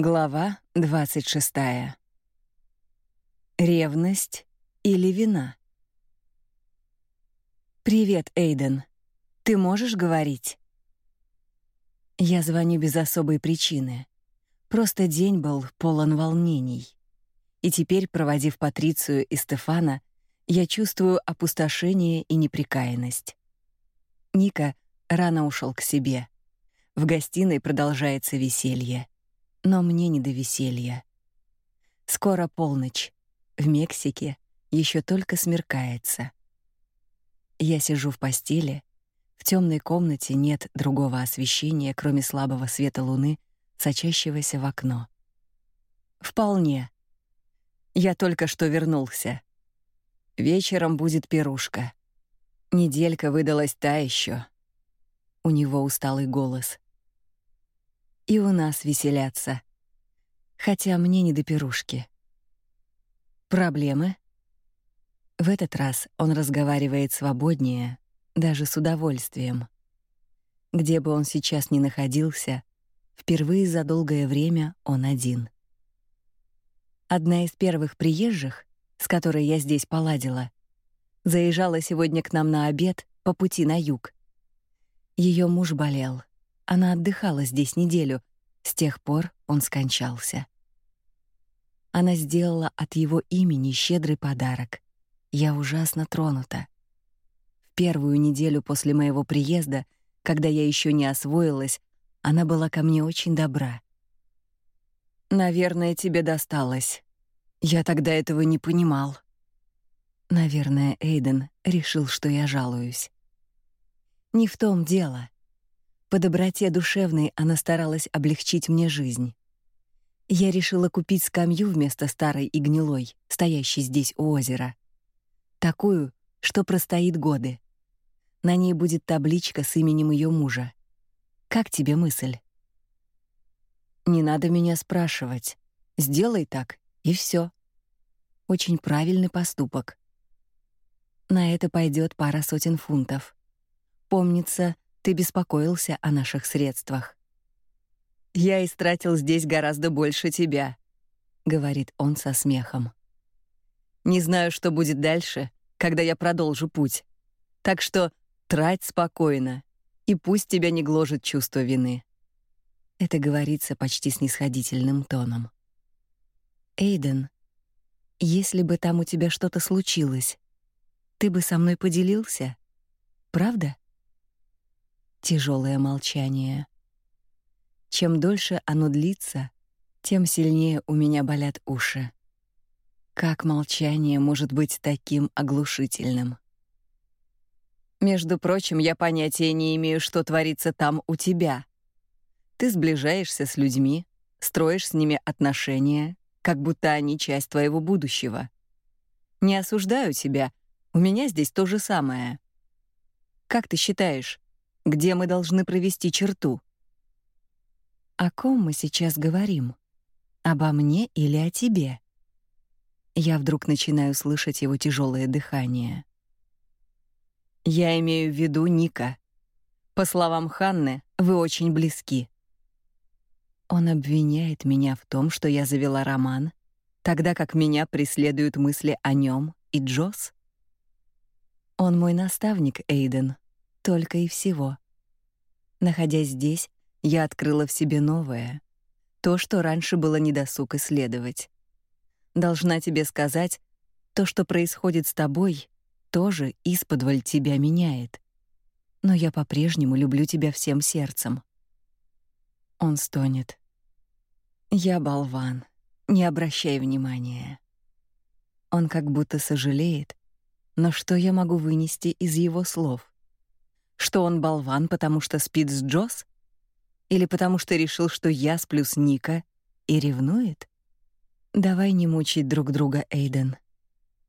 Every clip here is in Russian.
Глава 26. Ревность или вина? Привет, Эйден. Ты можешь говорить? Я звоню без особой причины. Просто день был полон волнений. И теперь, проводив Патрицию и Стефана, я чувствую опустошение и неприкаянность. Ника рано ушел к себе. В гостиной продолжается веселье но мне не до веселья. Скоро полночь. В Мексике еще только смеркается. Я сижу в постели. В темной комнате нет другого освещения, кроме слабого света луны, сочащегося в окно. Вполне. Я только что вернулся. Вечером будет пирушка. Неделька выдалась та еще. У него усталый голос и у нас веселятся. Хотя мне не до пирушки. Проблемы? В этот раз он разговаривает свободнее, даже с удовольствием. Где бы он сейчас ни находился, впервые за долгое время он один. Одна из первых приезжих, с которой я здесь поладила, заезжала сегодня к нам на обед по пути на юг. Ее муж болел. Она отдыхала здесь неделю. С тех пор он скончался. Она сделала от его имени щедрый подарок. Я ужасно тронута. В первую неделю после моего приезда, когда я еще не освоилась, она была ко мне очень добра. Наверное, тебе досталось. Я тогда этого не понимал. Наверное, Эйден решил, что я жалуюсь. Не в том дело. По доброте душевной она старалась облегчить мне жизнь. Я решила купить скамью вместо старой и гнилой, стоящей здесь у озера. Такую, что простоит годы. На ней будет табличка с именем ее мужа. Как тебе мысль? Не надо меня спрашивать. Сделай так, и все. Очень правильный поступок. На это пойдет пара сотен фунтов. Помнится, ты беспокоился о наших средствах. Я истратил здесь гораздо больше тебя, говорит он со смехом. Не знаю, что будет дальше, когда я продолжу путь. Так что трать спокойно, и пусть тебя не гложет чувство вины. Это говорится почти снисходительным тоном. Эйден, если бы там у тебя что-то случилось, ты бы со мной поделился? Правда? Тяжелое молчание. Чем дольше оно длится, тем сильнее у меня болят уши. Как молчание может быть таким оглушительным? Между прочим, я понятия не имею, что творится там у тебя. Ты сближаешься с людьми, строишь с ними отношения, как будто они часть твоего будущего. Не осуждаю тебя, у меня здесь то же самое. Как ты считаешь, где мы должны провести черту. О ком мы сейчас говорим? Обо мне или о тебе? Я вдруг начинаю слышать его тяжелое дыхание. Я имею в виду Ника. По словам Ханны, вы очень близки. Он обвиняет меня в том, что я завела роман, тогда как меня преследуют мысли о нем и Джосс. Он мой наставник, Эйден только и всего. Находясь здесь, я открыла в себе новое, то, что раньше было недосуг исследовать. Должна тебе сказать, то, что происходит с тобой, тоже исподволь тебя меняет. Но я по-прежнему люблю тебя всем сердцем. Он стонет. Я болван. Не обращай внимания. Он как будто сожалеет, но что я могу вынести из его слов? Что он болван, потому что спит с Джосс? Или потому что решил, что я сплю с Ника и ревнует? Давай не мучить друг друга, Эйден.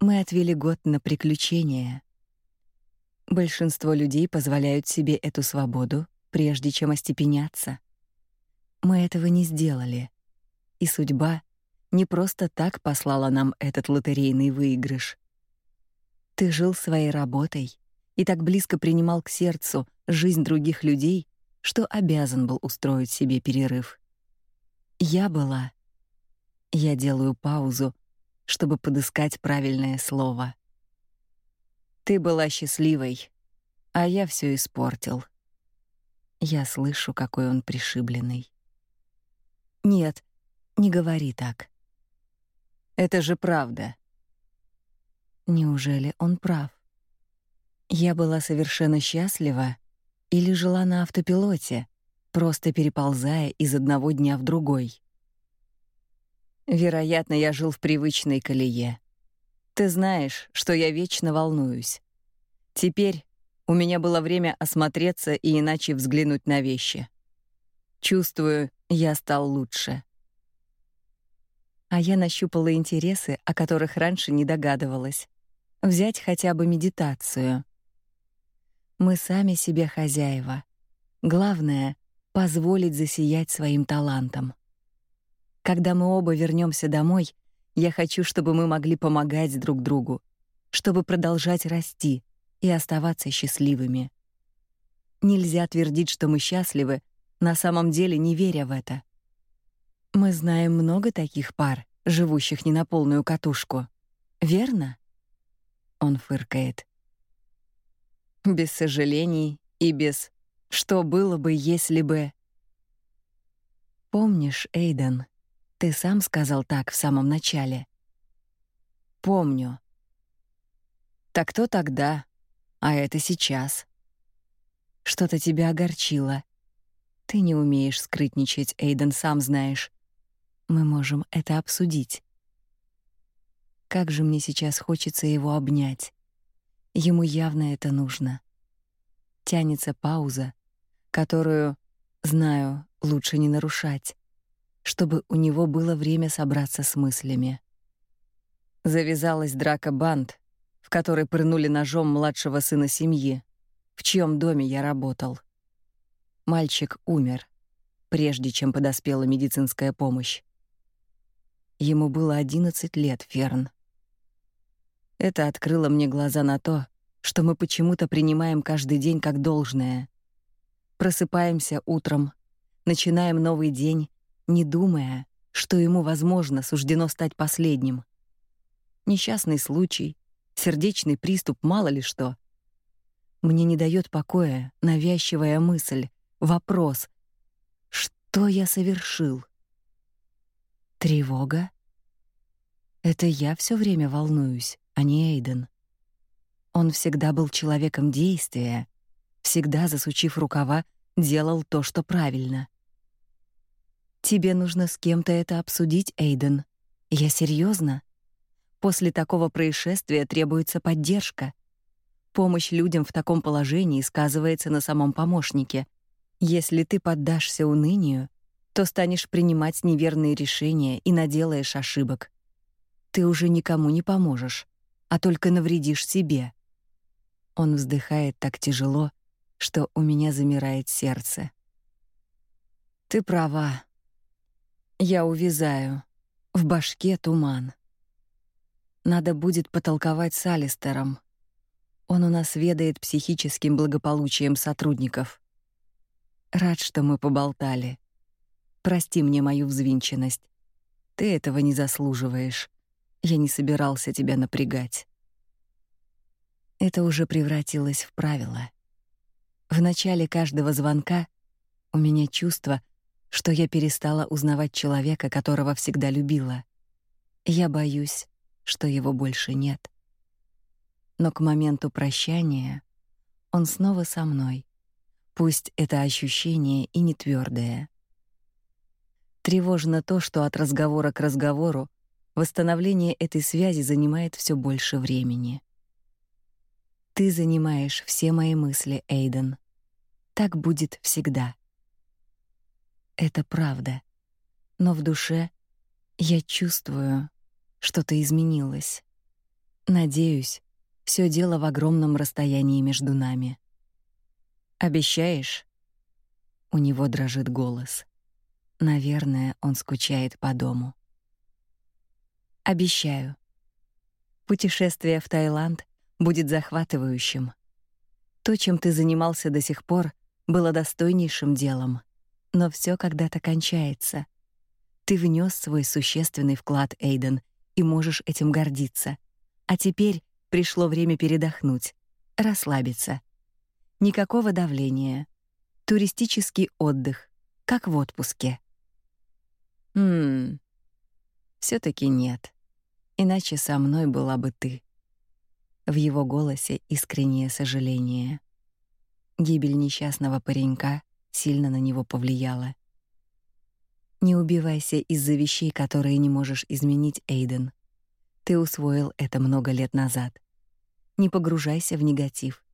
Мы отвели год на приключения. Большинство людей позволяют себе эту свободу, прежде чем остепеняться. Мы этого не сделали. И судьба не просто так послала нам этот лотерейный выигрыш. Ты жил своей работой, и так близко принимал к сердцу жизнь других людей, что обязан был устроить себе перерыв. Я была. Я делаю паузу, чтобы подыскать правильное слово. Ты была счастливой, а я все испортил. Я слышу, какой он пришибленный. Нет, не говори так. Это же правда. Неужели он прав? Я была совершенно счастлива или жила на автопилоте, просто переползая из одного дня в другой. Вероятно, я жил в привычной колее. Ты знаешь, что я вечно волнуюсь. Теперь у меня было время осмотреться и иначе взглянуть на вещи. Чувствую, я стал лучше. А я нащупала интересы, о которых раньше не догадывалась. Взять хотя бы медитацию. Мы сами себе хозяева. Главное позволить засиять своим талантом. Когда мы оба вернемся домой, я хочу, чтобы мы могли помогать друг другу, чтобы продолжать расти и оставаться счастливыми. Нельзя твердить, что мы счастливы, на самом деле не веря в это. Мы знаем много таких пар, живущих не на полную катушку. Верно? Он фыркает. Без сожалений и без что было бы, если бы... Помнишь, Эйден, ты сам сказал так в самом начале. Помню. Так то тогда, а это сейчас. Что-то тебя огорчило. Ты не умеешь скрытничать, Эйден, сам знаешь. Мы можем это обсудить. Как же мне сейчас хочется его обнять. Ему явно это нужно. Тянется пауза, которую, знаю, лучше не нарушать, чтобы у него было время собраться с мыслями. Завязалась драка банд, в которой пырнули ножом младшего сына семьи, в чьем доме я работал. Мальчик умер, прежде чем подоспела медицинская помощь. Ему было 11 лет, Ферн. Это открыло мне глаза на то, что мы почему-то принимаем каждый день как должное. Просыпаемся утром, начинаем новый день, не думая, что ему, возможно, суждено стать последним. Несчастный случай, сердечный приступ, мало ли что. Мне не дает покоя навязчивая мысль, вопрос: что я совершил? Тревога? Это я все время волнуюсь, а не Эйден. Он всегда был человеком действия, всегда засучив рукава, делал то, что правильно. Тебе нужно с кем-то это обсудить, Эйден. Я серьезно. После такого происшествия требуется поддержка. Помощь людям в таком положении сказывается на самом помощнике. Если ты поддашься унынию, то станешь принимать неверные решения и наделаешь ошибок. Ты уже никому не поможешь, а только навредишь себе. Он вздыхает так тяжело, что у меня замирает сердце. Ты права. Я увязаю. В башке туман. Надо будет потолковать с Алистером. Он у нас ведает психическим благополучием сотрудников. Рад, что мы поболтали. Прости мне мою взвинченность. Ты этого не заслуживаешь. Я не собирался тебя напрягать. Это уже превратилось в правило. В начале каждого звонка у меня чувство, что я перестала узнавать человека, которого всегда любила. Я боюсь, что его больше нет. Но к моменту прощания он снова со мной. Пусть это ощущение и не твердое. Тревожно то, что от разговора к разговору восстановление этой связи занимает все больше времени. Ты занимаешь все мои мысли, Эйден. Так будет всегда. Это правда. Но в душе я чувствую, что-то изменилось. Надеюсь, все дело в огромном расстоянии между нами. Обещаешь? У него дрожит голос. Наверное, он скучает по дому. Обещаю. Путешествие в Таиланд будет захватывающим. То, чем ты занимался до сих пор, было достойнейшим делом, но все когда-то кончается. Ты внес свой существенный вклад, Эйден, и можешь этим гордиться. А теперь пришло время передохнуть, расслабиться. Никакого давления. Туристический отдых, как в отпуске. Хм. все таки нет. Иначе со мной была бы ты. В его голосе искреннее сожаление. Гибель несчастного паренька сильно на него повлияла. Не убивайся из-за вещей, которые не можешь изменить, Эйден. Ты усвоил это много лет назад. Не погружайся в негатив.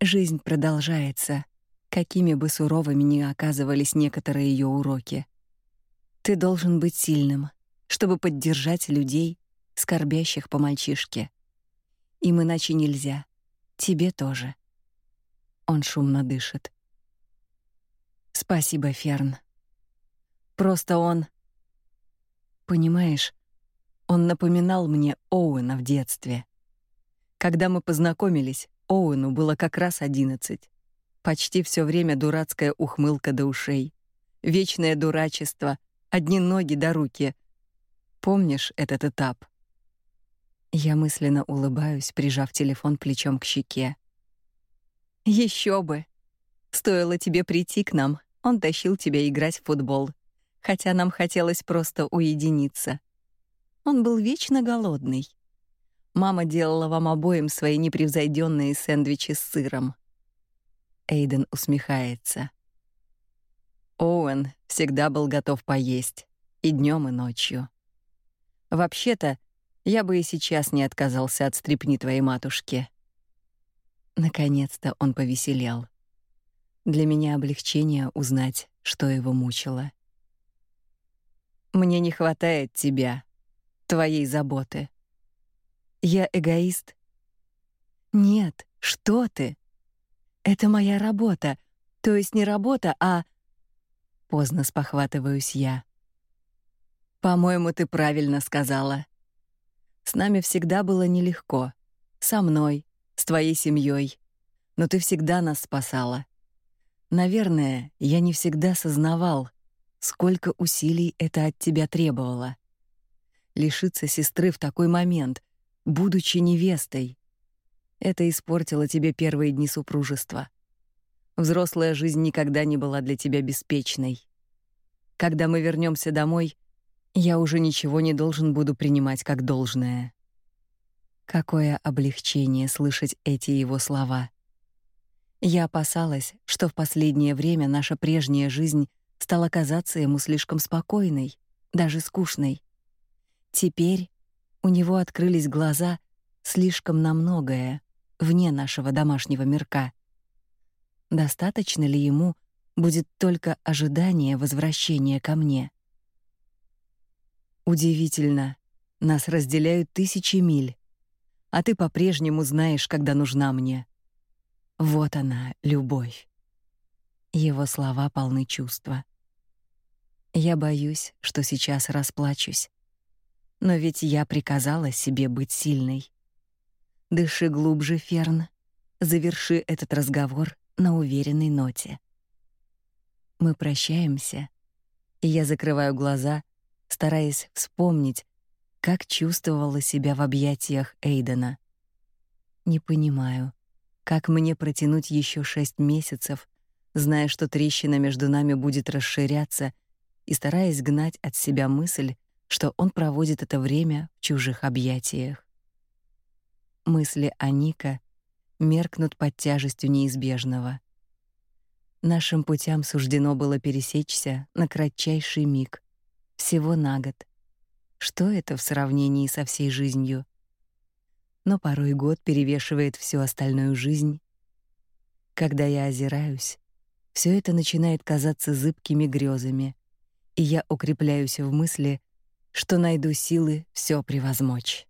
Жизнь продолжается, какими бы суровыми ни оказывались некоторые ее уроки. Ты должен быть сильным, чтобы поддержать людей, скорбящих по мальчишке. Им иначе нельзя. Тебе тоже. Он шумно дышит. Спасибо, Ферн. Просто он Понимаешь, он напоминал мне Оуэна в детстве. Когда мы познакомились, Оуэну было как раз одиннадцать. Почти все время дурацкая ухмылка до ушей, вечное дурачество, одни ноги до руки. Помнишь этот этап? Я мысленно улыбаюсь, прижав телефон плечом к щеке. Еще бы. Стоило тебе прийти к нам, он тащил тебя играть в футбол хотя нам хотелось просто уединиться. Он был вечно голодный. Мама делала вам обоим свои непревзойденные сэндвичи с сыром. Эйден усмехается. Оуэн всегда был готов поесть и днем, и ночью. Вообще-то, я бы и сейчас не отказался от стрипни твоей матушки. Наконец-то он повеселел. Для меня облегчение узнать, что его мучило. Мне не хватает тебя, твоей заботы. Я эгоист? Нет, что ты? Это моя работа, то есть не работа, а Поздно спохватываюсь я. По-моему, ты правильно сказала. С нами всегда было нелегко. Со мной, с твоей семьей, но ты всегда нас спасала. Наверное, я не всегда сознавал, Сколько усилий это от тебя требовало. Лишиться сестры в такой момент, будучи невестой. Это испортило тебе первые дни супружества. Взрослая жизнь никогда не была для тебя беспечной. Когда мы вернемся домой, я уже ничего не должен буду принимать как должное. Какое облегчение слышать эти его слова. Я опасалась, что в последнее время наша прежняя жизнь стала казаться ему слишком спокойной, даже скучной. Теперь у него открылись глаза слишком на многое вне нашего домашнего мирка. Достаточно ли ему будет только ожидание возвращения ко мне? Удивительно, нас разделяют тысячи миль, а ты по-прежнему знаешь, когда нужна мне. Вот она, любовь. Его слова полны чувства. Я боюсь, что сейчас расплачусь. Но ведь я приказала себе быть сильной. Дыши глубже, Ферн. Заверши этот разговор на уверенной ноте. Мы прощаемся, и я закрываю глаза, стараясь вспомнить, как чувствовала себя в объятиях Эйдена. Не понимаю, как мне протянуть еще шесть месяцев, зная, что трещина между нами будет расширяться и стараясь гнать от себя мысль, что он проводит это время в чужих объятиях. Мысли о Ника меркнут под тяжестью неизбежного. Нашим путям суждено было пересечься на кратчайший миг, всего на год. Что это в сравнении со всей жизнью? Но порой год перевешивает всю остальную жизнь. Когда я озираюсь, все это начинает казаться зыбкими грезами, и я укрепляюсь в мысли, что найду силы все превозмочь.